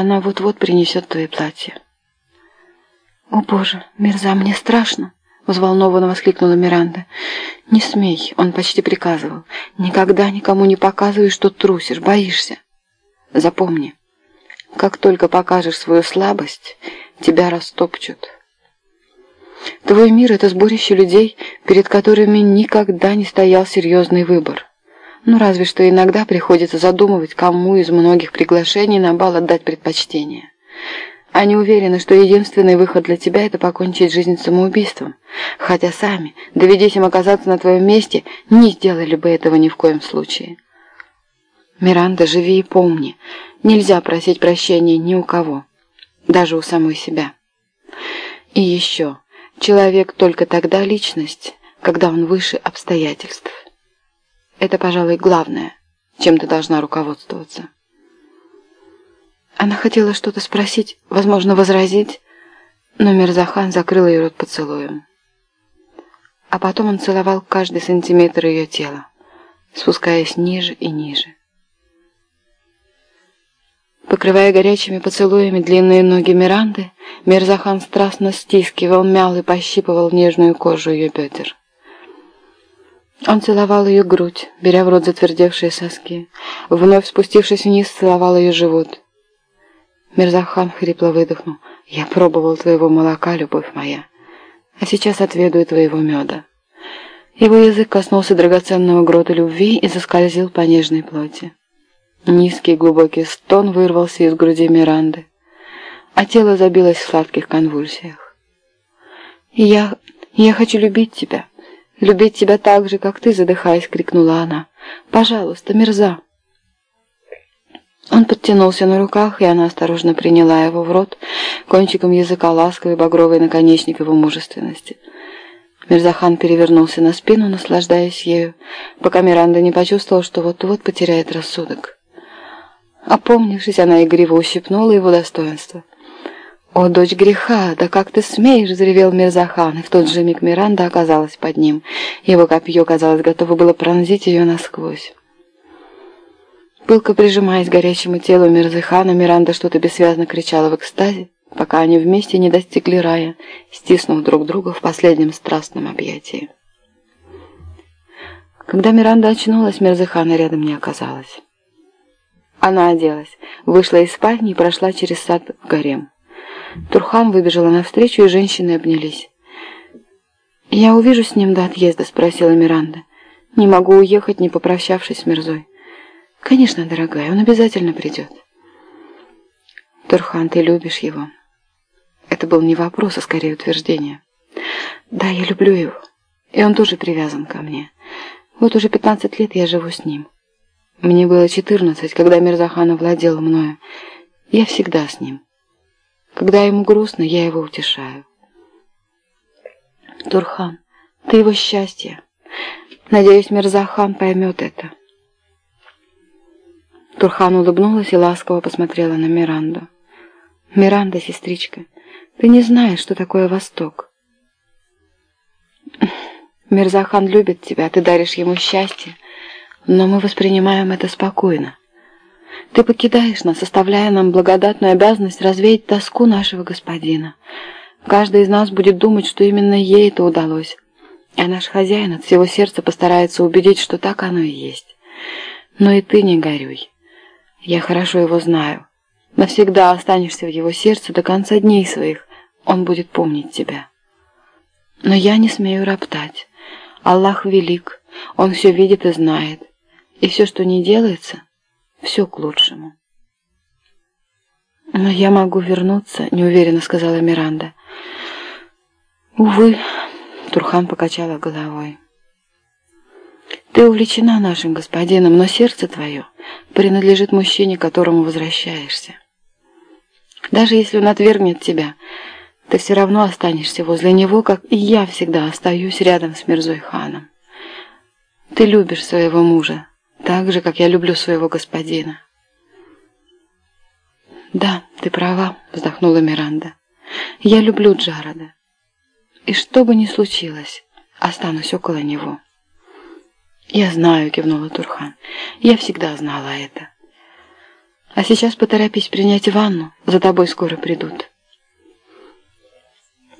Она вот-вот принесет твои платья». «О, Боже, Мирза, мне страшно!» — взволнованно воскликнула Миранда. «Не смей!» — он почти приказывал. «Никогда никому не показывай, что трусишь, боишься. Запомни, как только покажешь свою слабость, тебя растопчут». Твой мир — это сборище людей, перед которыми никогда не стоял серьезный выбор. Ну, разве что иногда приходится задумывать, кому из многих приглашений на бал отдать предпочтение. Они уверены, что единственный выход для тебя – это покончить жизнь самоубийством. Хотя сами, доведись им оказаться на твоем месте, не сделали бы этого ни в коем случае. Миранда, живи и помни, нельзя просить прощения ни у кого, даже у самой себя. И еще, человек только тогда личность, когда он выше обстоятельств. Это, пожалуй, главное, чем ты должна руководствоваться. Она хотела что-то спросить, возможно, возразить, но Мирзахан закрыл ее рот поцелуем. А потом он целовал каждый сантиметр ее тела, спускаясь ниже и ниже. Покрывая горячими поцелуями длинные ноги Миранды, Мирзахан страстно стискивал, мял и пощипывал нежную кожу ее бедер. Он целовал ее грудь, беря в рот затвердевшие соски. Вновь спустившись вниз, целовал ее живот. Мирзахан хрипло выдохнул. «Я пробовал твоего молока, любовь моя, а сейчас отведаю твоего меда». Его язык коснулся драгоценного грота любви и заскользил по нежной плоти. Низкий глубокий стон вырвался из груди Миранды, а тело забилось в сладких конвульсиях. «Я... я хочу любить тебя, любить тебя так же, как ты», задыхаясь, крикнула она. «Пожалуйста, Мирза!» Он подтянулся на руках, и она осторожно приняла его в рот, кончиком языка ласковый багровый наконечник его мужественности. Мирзахан перевернулся на спину, наслаждаясь ею, пока Миранда не почувствовала, что вот-вот потеряет рассудок. Опомнившись, она игриво ущипнула его достоинство. «О, дочь греха, да как ты смеешь!» — заревел Мирзахан, и в тот же миг Миранда оказалась под ним. Его копье, казалось, готово было пронзить ее насквозь. Пылко прижимаясь к горячему телу Мирзыхана, Миранда что-то бессвязно кричала в экстазе, пока они вместе не достигли рая, стиснув друг друга в последнем страстном объятии. Когда Миранда очнулась, Мирзыхана рядом не оказалось. Она оделась, вышла из спальни и прошла через сад в гарем. Турхан выбежала навстречу, и женщины обнялись. «Я увижу с ним до отъезда?» — спросила Миранда. «Не могу уехать, не попрощавшись с Мирзой». «Конечно, дорогая, он обязательно придет». «Турхан, ты любишь его?» Это был не вопрос, а скорее утверждение. «Да, я люблю его, и он тоже привязан ко мне. Вот уже пятнадцать лет я живу с ним. Мне было четырнадцать, когда Мирзахан овладел мною. Я всегда с ним. Когда ему грустно, я его утешаю. Турхан, ты его счастье. Надеюсь, Мирзахан поймет это». Турхан улыбнулась и ласково посмотрела на Миранду. «Миранда, сестричка, ты не знаешь, что такое Восток. Мирзахан любит тебя, ты даришь ему счастье, но мы воспринимаем это спокойно. Ты покидаешь нас, оставляя нам благодатную обязанность развеять тоску нашего господина. Каждый из нас будет думать, что именно ей это удалось, а наш хозяин от всего сердца постарается убедить, что так оно и есть. Но и ты не горюй. Я хорошо его знаю. Навсегда останешься в его сердце до конца дней своих. Он будет помнить тебя. Но я не смею роптать. Аллах велик. Он все видит и знает. И все, что не делается, все к лучшему. «Но я могу вернуться», — неуверенно сказала Миранда. «Увы», — Турхан покачала головой. «Ты увлечена нашим господином, но сердце твое принадлежит мужчине, которому возвращаешься. Даже если он отвергнет тебя, ты все равно останешься возле него, как и я всегда остаюсь рядом с Мирзой ханом. Ты любишь своего мужа, так же, как я люблю своего господина. «Да, ты права», — вздохнула Миранда. «Я люблю Джарода. И что бы ни случилось, останусь около него». «Я знаю», — кивнула Турхан. «Я всегда знала это». А сейчас поторопись принять ванну, за тобой скоро придут».